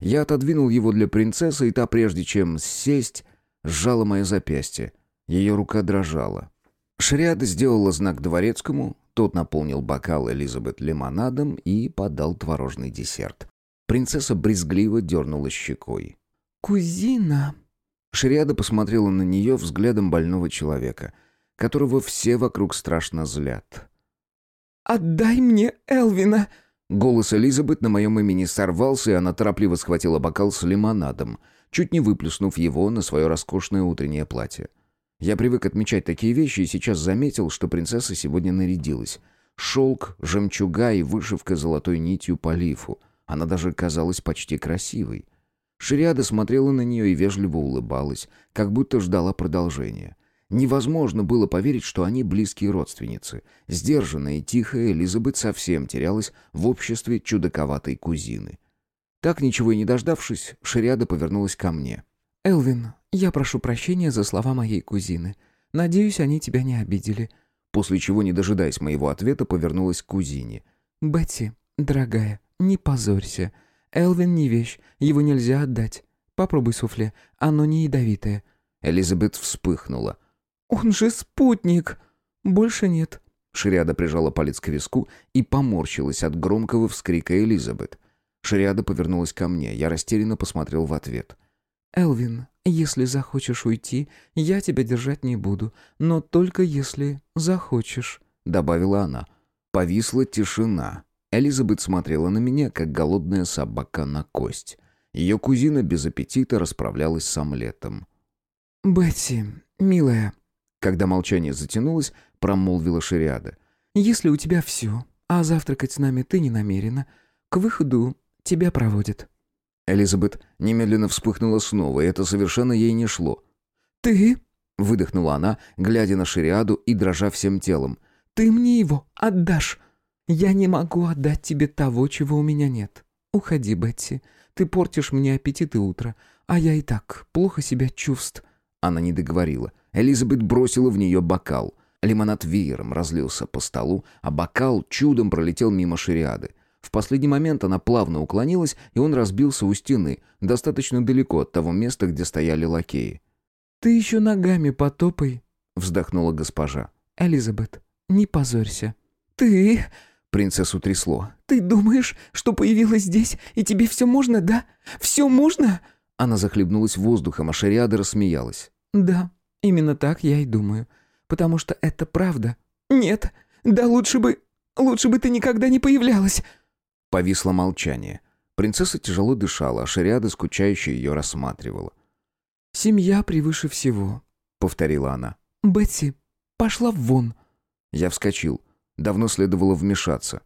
Я отодвинул его для принцессы, и та, прежде чем сесть, сжала мое запястье. Ее рука дрожала. Шариада сделала знак дворецкому, тот наполнил бокал Элизабет лимонадом и подал творожный десерт. Принцесса брезгливо дернула щекой. «Кузина!» Шариада посмотрела на нее взглядом больного человека, которого все вокруг страшно злят. «Отдай мне Элвина!» Голос Элизабет на моем имени сорвался, и она торопливо схватила бокал с лимонадом, чуть не выплеснув его на свое роскошное утреннее платье. Я привык отмечать такие вещи и сейчас заметил, что принцесса сегодня нарядилась. Шелк, жемчуга и вышивка золотой нитью по лифу. Она даже казалась почти красивой. Шириада смотрела на нее и вежливо улыбалась, как будто ждала продолжения. Невозможно было поверить, что они близкие родственницы. Сдержанная и тихая Элизабет совсем терялась в обществе чудаковатой кузины. Так, ничего и не дождавшись, Шариада повернулась ко мне. «Элвин, я прошу прощения за слова моей кузины. Надеюсь, они тебя не обидели». После чего, не дожидаясь моего ответа, повернулась к кузине. «Бетти, дорогая, не позорься. Элвин не вещь, его нельзя отдать. Попробуй суфле, оно не ядовитое». Элизабет вспыхнула. «Он же спутник!» «Больше нет». Шриада прижала палец к виску и поморщилась от громкого вскрика Элизабет. Шриада повернулась ко мне, я растерянно посмотрел в ответ. «Элвин, если захочешь уйти, я тебя держать не буду, но только если захочешь», — добавила она. Повисла тишина. Элизабет смотрела на меня, как голодная собака на кость. Ее кузина без аппетита расправлялась с омлетом. «Бетси, милая», когда молчание затянулось, промолвила Шириада. «Если у тебя все, а завтракать с нами ты не намерена, к выходу тебя проводят». Элизабет немедленно вспыхнула снова, и это совершенно ей не шло. «Ты?» — выдохнула она, глядя на Шириаду и дрожа всем телом. «Ты мне его отдашь. Я не могу отдать тебе того, чего у меня нет. Уходи, Бетси. Ты портишь мне аппетит и утро, а я и так плохо себя чувств». Она не договорила. Элизабет бросила в нее бокал. Лимонад веером разлился по столу, а бокал чудом пролетел мимо шариады. В последний момент она плавно уклонилась, и он разбился у стены, достаточно далеко от того места, где стояли лакеи. «Ты еще ногами потопай», — вздохнула госпожа. «Элизабет, не позорься». «Ты...» — принцессу трясло. «Ты думаешь, что появилась здесь, и тебе все можно, да? Все можно?» Она захлебнулась воздухом, а Шариада рассмеялась. «Да, Именно так я и думаю. Потому что это правда. Нет, да лучше бы... Лучше бы ты никогда не появлялась. Повисло молчание. Принцесса тяжело дышала, а Шариада скучающе ее рассматривала. «Семья превыше всего», — повторила она. «Бетси, пошла вон». Я вскочил. Давно следовало вмешаться.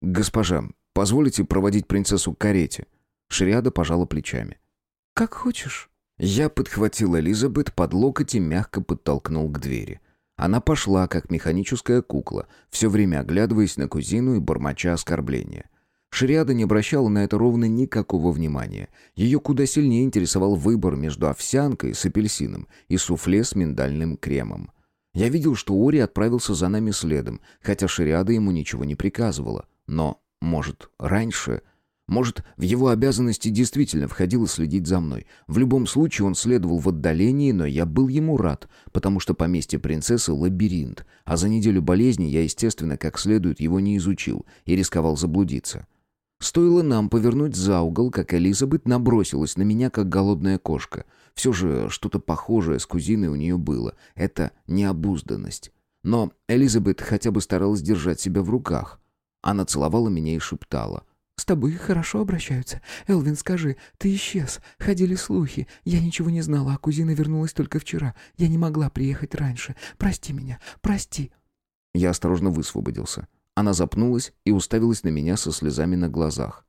«Госпожа, позволите проводить принцессу к карете?» Шариада пожала плечами. «Как хочешь». Я подхватил Элизабет под локоть и мягко подтолкнул к двери. Она пошла, как механическая кукла, все время оглядываясь на кузину и бормоча оскорбления. Шриада не обращала на это ровно никакого внимания. Ее куда сильнее интересовал выбор между овсянкой с апельсином и суфле с миндальным кремом. Я видел, что Ори отправился за нами следом, хотя Шриада ему ничего не приказывала. Но, может, раньше может, в его обязанности действительно входило следить за мной. В любом случае он следовал в отдалении, но я был ему рад, потому что поместье принцессы — лабиринт, а за неделю болезни я, естественно, как следует его не изучил и рисковал заблудиться. Стоило нам повернуть за угол, как Элизабет набросилась на меня, как голодная кошка. Все же что-то похожее с кузиной у нее было. Это необузданность. Но Элизабет хотя бы старалась держать себя в руках. Она целовала меня и шептала — с тобой хорошо обращаются. Элвин, скажи, ты исчез. Ходили слухи. Я ничего не знала, а кузина вернулась только вчера. Я не могла приехать раньше. Прости меня, прости». Я осторожно высвободился. Она запнулась и уставилась на меня со слезами на глазах.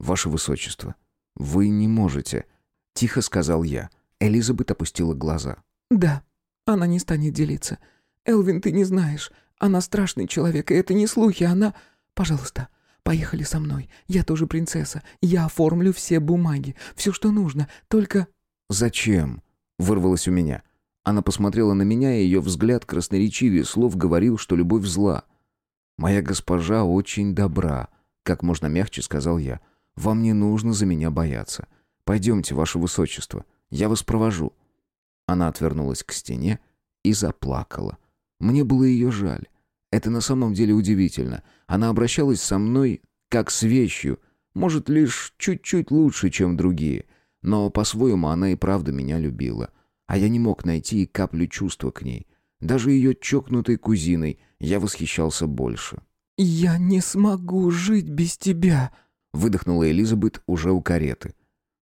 «Ваше Высочество, вы не можете», — тихо сказал я. Элизабет опустила глаза. «Да, она не станет делиться. Элвин, ты не знаешь. Она страшный человек, и это не слухи, она... Пожалуйста, поехали со мной. Я тоже принцесса. Я оформлю все бумаги, все, что нужно. Только...» «Зачем?» — вырвалось у меня. Она посмотрела на меня, и ее взгляд красноречивее слов говорил, что любовь зла. «Моя госпожа очень добра», — как можно мягче сказал я. «Вам не нужно за меня бояться. Пойдемте, ваше высочество, я вас провожу». Она отвернулась к стене и заплакала. Мне было ее жаль. Это на самом деле удивительно. Она обращалась со мной как с вещью, может, лишь чуть-чуть лучше, чем другие. Но по-своему она и правда меня любила. А я не мог найти и каплю чувства к ней. Даже ее чокнутой кузиной я восхищался больше. «Я не смогу жить без тебя», — выдохнула Элизабет уже у кареты.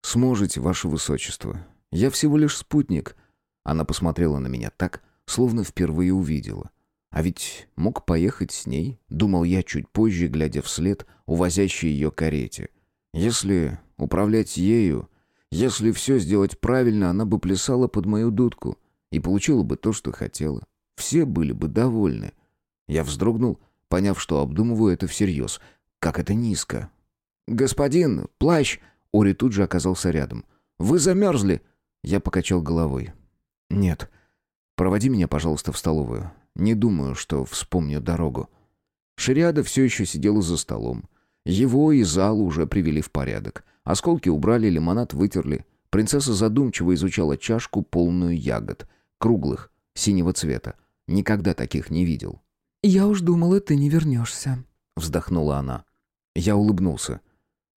«Сможете, ваше высочество. Я всего лишь спутник». Она посмотрела на меня так, словно впервые увидела. А ведь мог поехать с ней, думал я чуть позже, глядя вслед увозящей ее карете. Если управлять ею, если все сделать правильно, она бы плясала под мою дудку и получила бы то, что хотела. Все были бы довольны. Я вздрогнул, поняв, что обдумываю это всерьез. Как это низко. «Господин, плащ!» Ори тут же оказался рядом. «Вы замерзли!» Я покачал головой. «Нет. Проводи меня, пожалуйста, в столовую. Не думаю, что вспомню дорогу». Шириада все еще сидела за столом. Его и зал уже привели в порядок. Осколки убрали, лимонад вытерли. Принцесса задумчиво изучала чашку, полную ягод. Круглых, синего цвета. Никогда таких не видел. «Я уж думала, ты не вернешься», — вздохнула она. Я улыбнулся.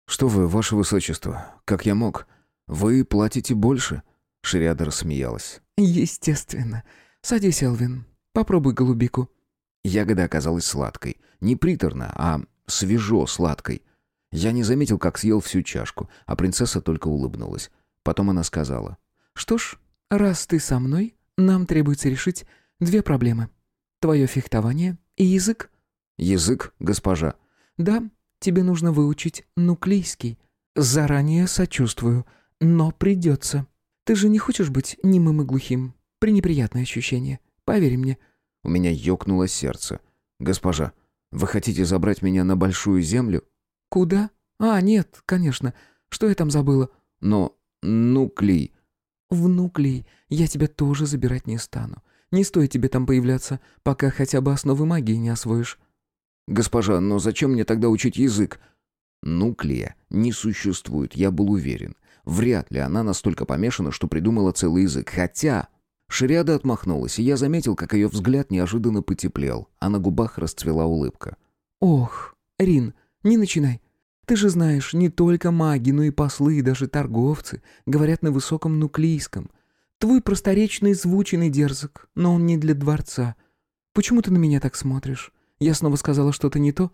«Что вы, ваше высочество, как я мог? Вы платите больше?» Шриада рассмеялась. «Естественно. Садись, Элвин. Попробуй голубику». Ягода оказалась сладкой. Не приторно, а свежо сладкой. Я не заметил, как съел всю чашку, а принцесса только улыбнулась. Потом она сказала. «Что ж, раз ты со мной, нам требуется решить две проблемы. Твое фехтование и язык». «Язык, госпожа?» «Да, тебе нужно выучить нуклейский. Заранее сочувствую, но придется». Ты же не хочешь быть немым и глухим? Пренеприятное ощущение. Поверь мне». У меня ёкнуло сердце. «Госпожа, вы хотите забрать меня на большую землю?» «Куда? А, нет, конечно. Что я там забыла?» «Но... Нуклей...» «В Нуклей я тебя тоже забирать не стану. Не стоит тебе там появляться, пока хотя бы основы магии не освоишь». «Госпожа, но зачем мне тогда учить язык?» «Нуклея не существует, я был уверен. Вряд ли она настолько помешана, что придумала целый язык. Хотя... Шариада отмахнулась, и я заметил, как ее взгляд неожиданно потеплел, а на губах расцвела улыбка. «Ох, Рин, не начинай. Ты же знаешь, не только маги, но и послы, и даже торговцы говорят на высоком нуклейском. Твой просторечный звучный дерзок, но он не для дворца. Почему ты на меня так смотришь? Я снова сказала что-то не то?»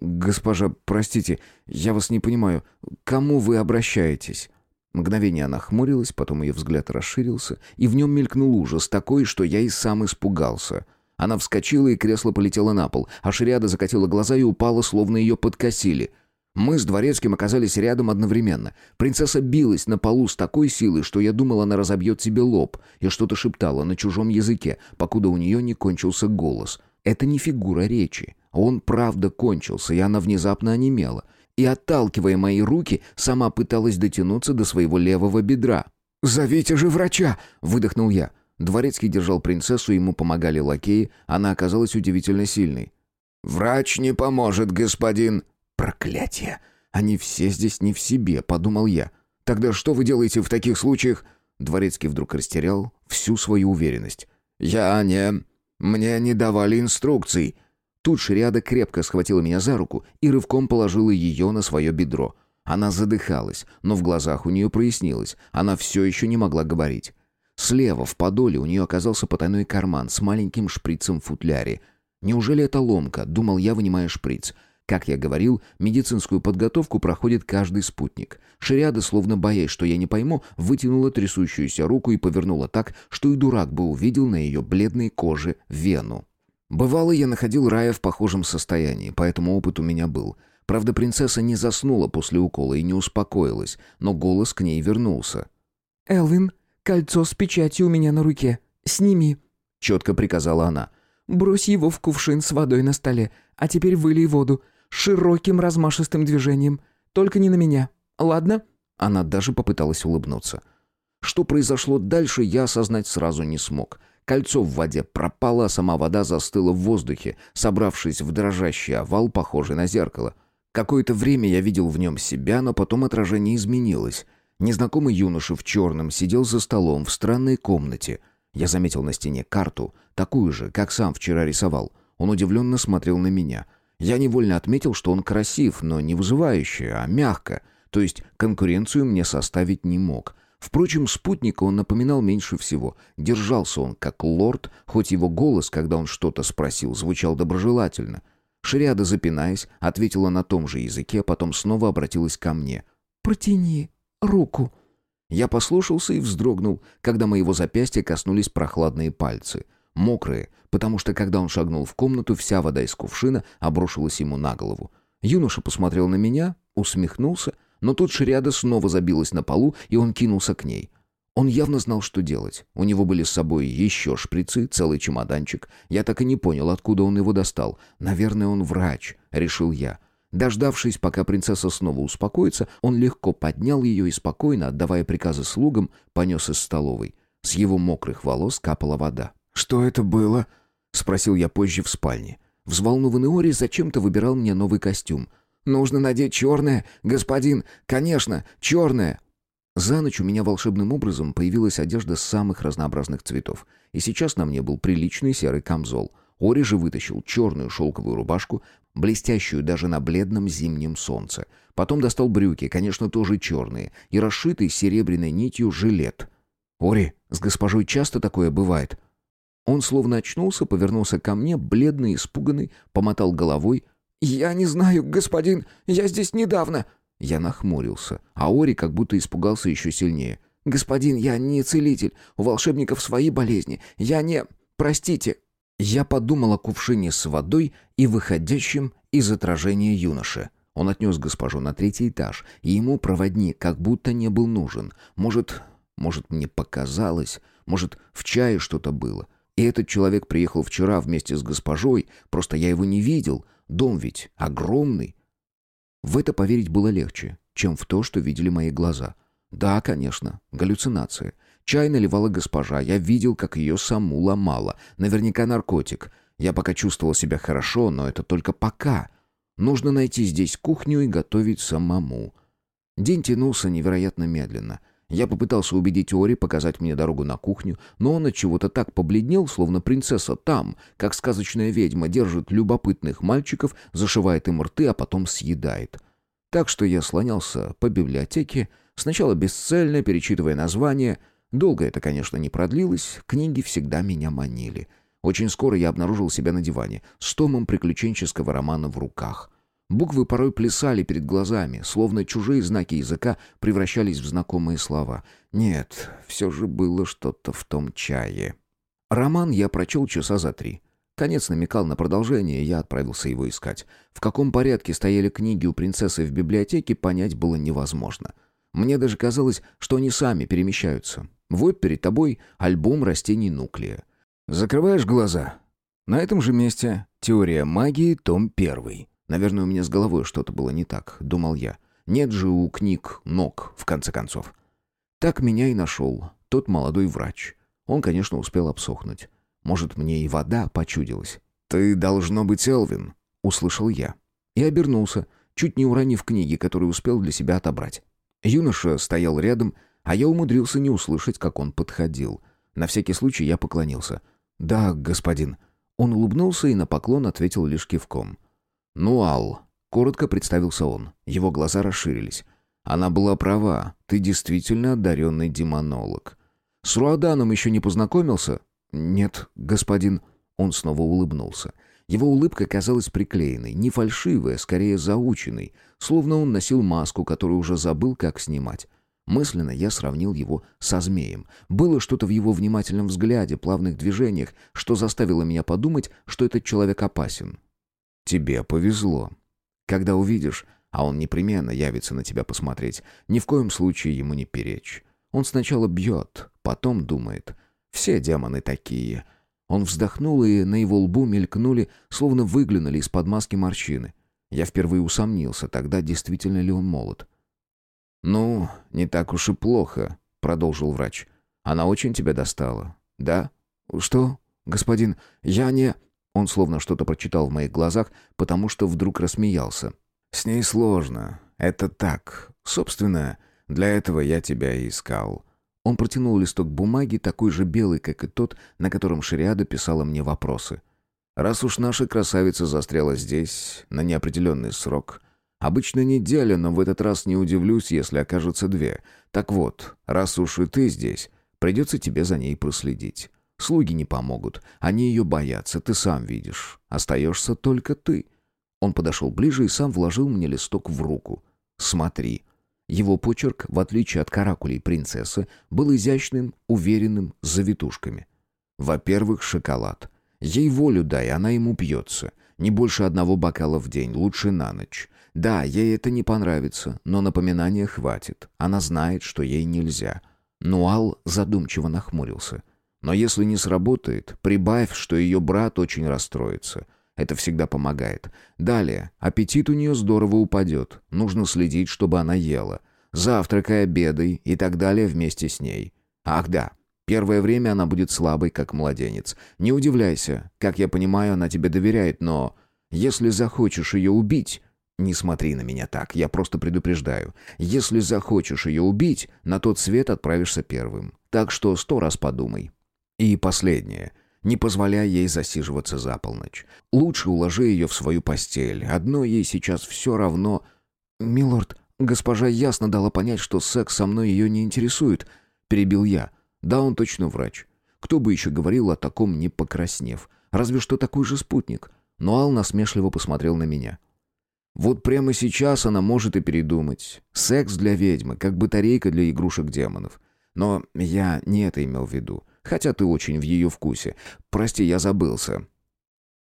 «Госпожа, простите, я вас не понимаю. Кому вы обращаетесь?» Мгновение она хмурилась, потом ее взгляд расширился, и в нем мелькнул ужас, такой, что я и сам испугался. Она вскочила, и кресло полетело на пол, а Шриада закатила глаза и упала, словно ее подкосили. Мы с Дворецким оказались рядом одновременно. Принцесса билась на полу с такой силой, что я думал, она разобьет себе лоб, и что-то шептала на чужом языке, покуда у нее не кончился голос. Это не фигура речи. Он правда кончился, и она внезапно онемела — и, отталкивая мои руки, сама пыталась дотянуться до своего левого бедра. «Зовите же врача!» — выдохнул я. Дворецкий держал принцессу, ему помогали лакеи, она оказалась удивительно сильной. «Врач не поможет, господин!» «Проклятие! Они все здесь не в себе», — подумал я. «Тогда что вы делаете в таких случаях?» Дворецкий вдруг растерял всю свою уверенность. «Я не... Мне не давали инструкций», Тут Шриада крепко схватила меня за руку и рывком положила ее на свое бедро. Она задыхалась, но в глазах у нее прояснилось. Она все еще не могла говорить. Слева, в подоле, у нее оказался потайной карман с маленьким шприцем в футляре. «Неужели это ломка?» — думал я, вынимая шприц. Как я говорил, медицинскую подготовку проходит каждый спутник. Шариада, словно боясь, что я не пойму, вытянула трясущуюся руку и повернула так, что и дурак бы увидел на ее бледной коже вену. Бывало, я находил Рая в похожем состоянии, поэтому опыт у меня был. Правда, принцесса не заснула после укола и не успокоилась, но голос к ней вернулся. «Элвин, Кольцо с печатью у меня на руке. Сними», — четко приказала она. «Брось его в кувшин с водой на столе, а теперь вылей воду. Широким размашистым движением. Только не на меня. Ладно?» Она даже попыталась улыбнуться. Что произошло дальше, я осознать сразу не смог. Кольцо в воде пропало, а сама вода застыла в воздухе, собравшись в дрожащий овал, похожий на зеркало. Какое-то время я видел в нем себя, но потом отражение изменилось. Незнакомый юноша в черном сидел за столом в странной комнате. Я заметил на стене карту, такую же, как сам вчера рисовал. Он удивленно смотрел на меня. Я невольно отметил, что он красив, но не вызывающе, а мягко. То есть конкуренцию мне составить не мог. Впрочем, спутника он напоминал меньше всего. Держался он как лорд, хоть его голос, когда он что-то спросил, звучал доброжелательно. Шриада, запинаясь, ответила на том же языке, а потом снова обратилась ко мне. «Протяни руку». Я послушался и вздрогнул, когда моего запястья коснулись прохладные пальцы. Мокрые, потому что когда он шагнул в комнату, вся вода из кувшина обрушилась ему на голову. Юноша посмотрел на меня, усмехнулся — но тут шриада снова забилась на полу, и он кинулся к ней. Он явно знал, что делать. У него были с собой еще шприцы, целый чемоданчик. Я так и не понял, откуда он его достал. Наверное, он врач, решил я. Дождавшись, пока принцесса снова успокоится, он легко поднял ее и спокойно, отдавая приказы слугам, понес из столовой. С его мокрых волос капала вода. «Что это было?» — спросил я позже в спальне. Взволнованный Ори зачем-то выбирал мне новый костюм. Нужно надеть черное, господин, конечно, черное!» За ночь у меня волшебным образом появилась одежда самых разнообразных цветов. И сейчас на мне был приличный серый камзол. Ори же вытащил черную шелковую рубашку, блестящую даже на бледном зимнем солнце. Потом достал брюки, конечно, тоже черные, и расшитый серебряной нитью жилет. «Ори, с госпожой часто такое бывает?» Он словно очнулся, повернулся ко мне, бледный, испуганный, помотал головой — «Я не знаю, господин, я здесь недавно». Я нахмурился, а Ори как будто испугался еще сильнее. «Господин, я не целитель, у волшебников свои болезни, я не... Простите». Я подумал о кувшине с водой и выходящем из отражения юноше. Он отнес госпожу на третий этаж, и ему проводник как будто не был нужен. Может, может мне показалось, может, в чае что-то было. И этот человек приехал вчера вместе с госпожой, просто я его не видел, Дом ведь огромный. В это поверить было легче, чем в то, что видели мои глаза. Да, конечно, галлюцинация. Чай наливала госпожа, я видел, как ее саму ломала. Наверняка наркотик. Я пока чувствовал себя хорошо, но это только пока. Нужно найти здесь кухню и готовить самому. День тянулся невероятно медленно. Я попытался убедить Ори показать мне дорогу на кухню, но он от чего-то так побледнел, словно принцесса там, как сказочная ведьма держит любопытных мальчиков, зашивает им рты, а потом съедает. Так что я слонялся по библиотеке, сначала бесцельно перечитывая названия. Долго это, конечно, не продлилось, книги всегда меня манили. Очень скоро я обнаружил себя на диване, с томом приключенческого романа в руках — Буквы порой плясали перед глазами, словно чужие знаки языка превращались в знакомые слова. Нет, все же было что-то в том чае. Роман я прочел часа за три. Конец намекал на продолжение, я отправился его искать. В каком порядке стояли книги у принцессы в библиотеке, понять было невозможно. Мне даже казалось, что они сами перемещаются. Вот перед тобой альбом растений нуклея. Закрываешь глаза. На этом же месте «Теория магии», том первый. Наверное, у меня с головой что-то было не так, думал я. Нет же у книг ног, в конце концов. Так меня и нашел тот молодой врач. Он, конечно, успел обсохнуть. Может, мне и вода почудилась. «Ты, должно быть, Элвин», — услышал я. И обернулся, чуть не уронив книги, которые успел для себя отобрать. Юноша стоял рядом, а я умудрился не услышать, как он подходил. На всякий случай я поклонился. «Да, господин». Он улыбнулся и на поклон ответил лишь кивком. «Нуал», — коротко представился он. Его глаза расширились. «Она была права. Ты действительно одаренный демонолог. С Руаданом еще не познакомился?» «Нет, господин». Он снова улыбнулся. Его улыбка казалась приклеенной, не фальшивой, а скорее заученной, словно он носил маску, которую уже забыл, как снимать. Мысленно я сравнил его со змеем. Было что-то в его внимательном взгляде, плавных движениях, что заставило меня подумать, что этот человек опасен. Тебе повезло. Когда увидишь, а он непременно явится на тебя посмотреть, ни в коем случае ему не перечь. Он сначала бьет, потом думает. Все демоны такие. Он вздохнул, и на его лбу мелькнули, словно выглянули из-под маски морщины. Я впервые усомнился, тогда действительно ли он молод. «Ну, не так уж и плохо», — продолжил врач. «Она очень тебя достала». «Да?» «Что, господин, я не...» Он словно что-то прочитал в моих глазах, потому что вдруг рассмеялся. «С ней сложно. Это так. Собственно, для этого я тебя и искал». Он протянул листок бумаги, такой же белый, как и тот, на котором Шариада писала мне вопросы. «Раз уж наша красавица застряла здесь на неопределенный срок, обычно неделя, но в этот раз не удивлюсь, если окажется две. Так вот, раз уж и ты здесь, придется тебе за ней проследить. Слуги не помогут, они ее боятся, ты сам видишь. Остаешься только ты». Он подошел ближе и сам вложил мне листок в руку. «Смотри». Его почерк, в отличие от каракулей принцессы, был изящным, уверенным, с завитушками. Во-первых, шоколад. Ей волю дай, она ему пьется. Не больше одного бокала в день, лучше на ночь. Да, ей это не понравится, но напоминания хватит. Она знает, что ей нельзя. Нуал задумчиво нахмурился. Но если не сработает, прибавь, что ее брат очень расстроится. Это всегда помогает. Далее, аппетит у нее здорово упадет. Нужно следить, чтобы она ела. Завтракай, обедай и так далее вместе с ней. Ах да, первое время она будет слабой, как младенец. Не удивляйся. Как я понимаю, она тебе доверяет, но... Если захочешь ее убить... Не смотри на меня так, я просто предупреждаю. Если захочешь ее убить, на тот свет отправишься первым. Так что сто раз подумай. И последнее. Не позволяй ей засиживаться за полночь. Лучше уложи ее в свою постель. Одно ей сейчас все равно... «Милорд, госпожа ясно дала понять, что секс со мной ее не интересует», — перебил я. «Да, он точно врач. Кто бы еще говорил о таком, не покраснев? Разве что такой же спутник». Но Ал насмешливо посмотрел на меня. «Вот прямо сейчас она может и передумать. Секс для ведьмы, как батарейка для игрушек демонов. Но я не это имел в виду. Хотя ты очень в ее вкусе. Прости, я забылся.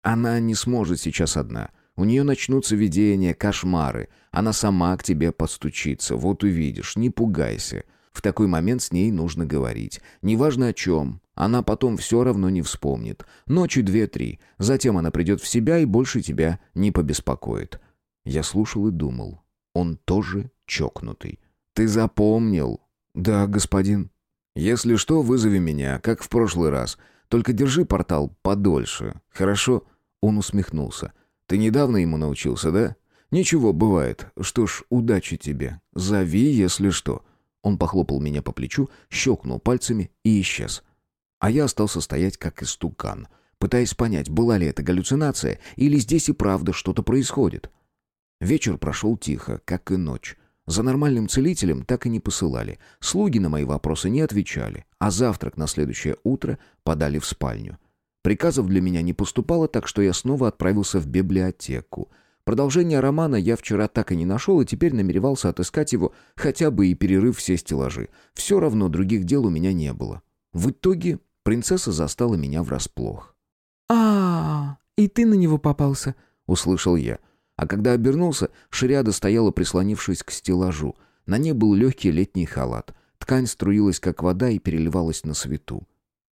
Она не сможет сейчас одна. У нее начнутся видения, кошмары. Она сама к тебе подстучится. Вот увидишь. Не пугайся. В такой момент с ней нужно говорить. Неважно о чем. Она потом все равно не вспомнит. Ночи две-три. Затем она придет в себя и больше тебя не побеспокоит. Я слушал и думал. Он тоже чокнутый. Ты запомнил? Да, господин. Если что, вызови меня, как в прошлый раз. Только держи портал подольше, хорошо?» Он усмехнулся. «Ты недавно ему научился, да?» «Ничего, бывает. Что ж, удачи тебе. Зови, если что». Он похлопал меня по плечу, щелкнул пальцами и исчез. А я остался стоять как истукан, пытаясь понять, была ли это галлюцинация или здесь и правда что-то происходит. Вечер прошел тихо, как и ночь. За нормальным целителем так и не посылали. Слуги на мои вопросы не отвечали, а завтрак на следующее утро подали в спальню. Приказов для меня не поступало, так что я снова отправился в библиотеку. Продолжение романа я вчера так и не нашел, и теперь намеревался отыскать его, хотя бы и перерыв все стеллажи. Все равно других дел у меня не было. В итоге принцесса застала меня врасплох. а, -а, -а и ты на него попался», — услышал я. А когда обернулся, Шариада стояла, прислонившись к стеллажу. На ней был легкий летний халат. Ткань струилась, как вода, и переливалась на свету.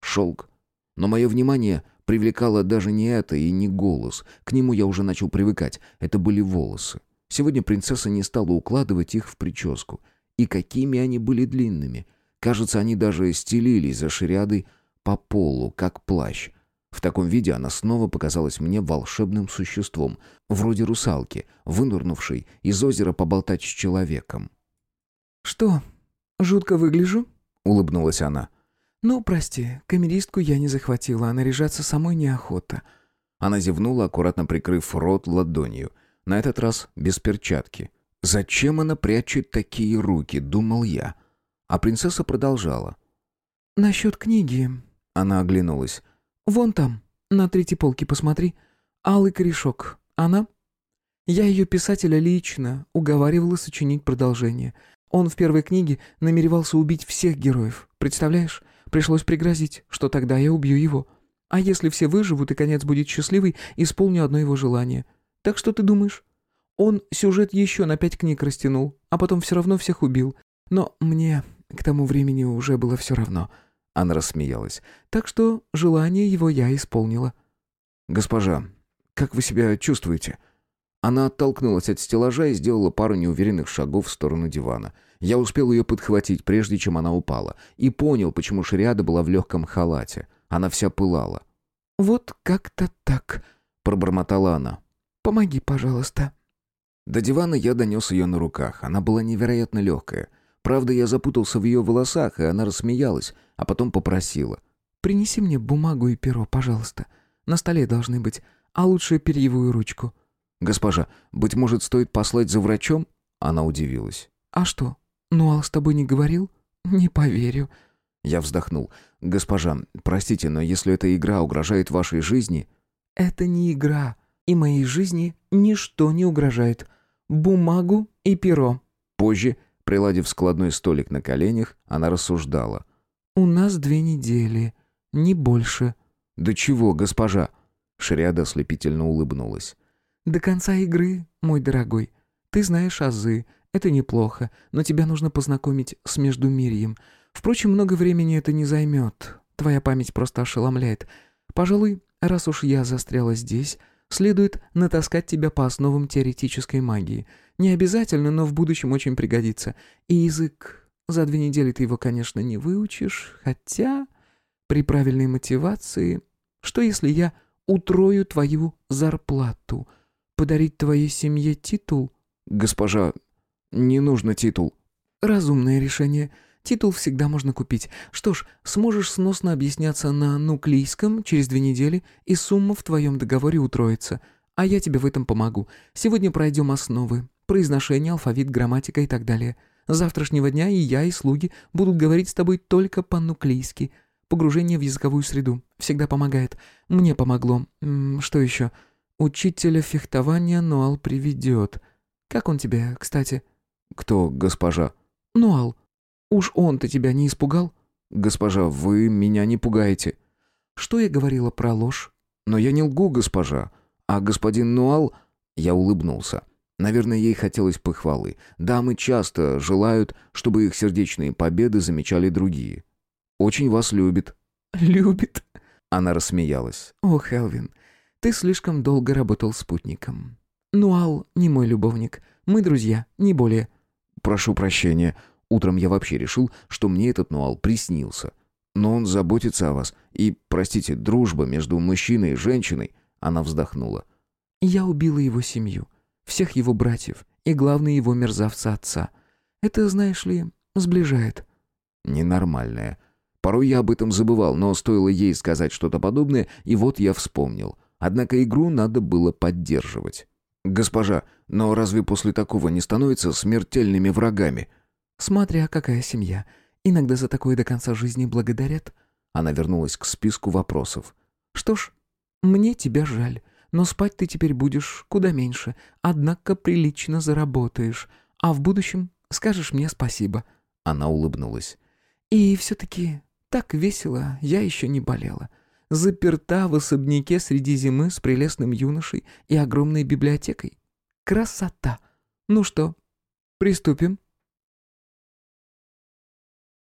Шелк. Но мое внимание привлекало даже не это и не голос. К нему я уже начал привыкать. Это были волосы. Сегодня принцесса не стала укладывать их в прическу. И какими они были длинными. Кажется, они даже стелились за шариадой по полу, как плащ. В таком виде она снова показалась мне волшебным существом, вроде русалки, вынурнувшей из озера поболтать с человеком. «Что, жутко выгляжу?» — улыбнулась она. «Ну, прости, камеристку я не захватила, а наряжаться самой неохота». Она зевнула, аккуратно прикрыв рот ладонью. На этот раз без перчатки. «Зачем она прячет такие руки?» — думал я. А принцесса продолжала. «Насчет книги...» Она оглянулась. «Вон там, на третьей полке посмотри. Алый корешок. Она?» Я ее писателя лично уговаривала сочинить продолжение. Он в первой книге намеревался убить всех героев. Представляешь? Пришлось пригрозить, что тогда я убью его. А если все выживут и конец будет счастливый, исполню одно его желание. Так что ты думаешь? Он сюжет еще на пять книг растянул, а потом все равно всех убил. Но мне к тому времени уже было все равно. Она рассмеялась. «Так что желание его я исполнила». «Госпожа, как вы себя чувствуете?» Она оттолкнулась от стеллажа и сделала пару неуверенных шагов в сторону дивана. Я успел ее подхватить, прежде чем она упала, и понял, почему Шриада была в легком халате. Она вся пылала. «Вот как-то так», — пробормотала она. «Помоги, пожалуйста». До дивана я донес ее на руках. Она была невероятно легкая. Правда, я запутался в ее волосах, и она рассмеялась, а потом попросила. «Принеси мне бумагу и перо, пожалуйста. На столе должны быть, а лучше перьевую ручку». «Госпожа, быть может, стоит послать за врачом?» Она удивилась. «А что, Нуал с тобой не говорил? Не поверю». Я вздохнул. «Госпожа, простите, но если эта игра угрожает вашей жизни...» «Это не игра, и моей жизни ничто не угрожает. Бумагу и перо». Позже, приладив складной столик на коленях, она рассуждала. «У нас две недели, не больше». «Да чего, госпожа?» Шриада ослепительно улыбнулась. «До конца игры, мой дорогой. Ты знаешь азы, это неплохо, но тебя нужно познакомить с Междумирьем. Впрочем, много времени это не займет. Твоя память просто ошеломляет. Пожалуй, раз уж я застряла здесь, следует натаскать тебя по основам теоретической магии. Не обязательно, но в будущем очень пригодится. И язык. За две недели ты его, конечно, не выучишь, хотя при правильной мотивации... Что если я утрою твою зарплату — Подарить твоей семье титул?» «Госпожа, не нужно титул». «Разумное решение. Титул всегда можно купить. Что ж, сможешь сносно объясняться на нуклейском через две недели, и сумма в твоем договоре утроится. А я тебе в этом помогу. Сегодня пройдем основы. Произношение, алфавит, грамматика и так далее. С завтрашнего дня и я, и слуги будут говорить с тобой только по-нуклейски. Погружение в языковую среду всегда помогает. Мне помогло. Что еще?» Учителя фехтования Нуал приведет. Как он тебе, кстати?» «Кто, госпожа?» «Нуал. Уж он-то тебя не испугал?» «Госпожа, вы меня не пугаете». «Что я говорила про ложь?» «Но я не лгу, госпожа. А господин Нуал...» Я улыбнулся. Наверное, ей хотелось похвалы. Дамы часто желают, чтобы их сердечные победы замечали другие. «Очень вас любит». «Любит?» Она рассмеялась. «О, Хелвин, ты слишком долго работал спутником. Нуал не мой любовник. Мы друзья, не более. Прошу прощения. Утром я вообще решил, что мне этот Нуал приснился. Но он заботится о вас. И, простите, дружба между мужчиной и женщиной. Она вздохнула. Я убила его семью, всех его братьев и, главное, его мерзавца отца. Это, знаешь ли, сближает. Ненормальная. Порой я об этом забывал, но стоило ей сказать что-то подобное, и вот я вспомнил. Однако игру надо было поддерживать. «Госпожа, но разве после такого не становятся смертельными врагами?» «Смотря какая семья. Иногда за такое до конца жизни благодарят». Она вернулась к списку вопросов. «Что ж, мне тебя жаль, но спать ты теперь будешь куда меньше, однако прилично заработаешь, а в будущем скажешь мне спасибо». Она улыбнулась. «И все-таки так весело я еще не болела заперта в особняке среди зимы с прелестным юношей и огромной библиотекой. Красота! Ну что, приступим?»